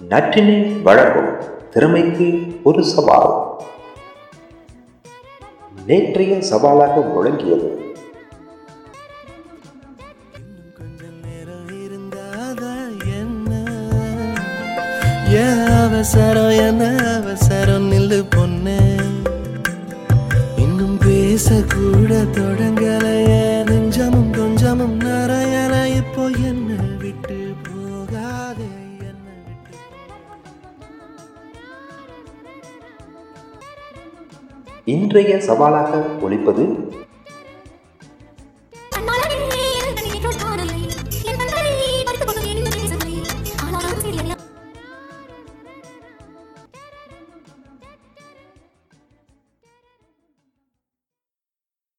நற்றினை வழங்கும் திறமைக்கு ஒரு சவால். நேற்றைய சவாலாக முழங்கியது. அவசரம் என்ன அவசரம் நில்லு பொண்ணு. இன்னும் பேசக்கூட தொடங்கலையே. இன்றைய சவாலாக ஒழிப்பது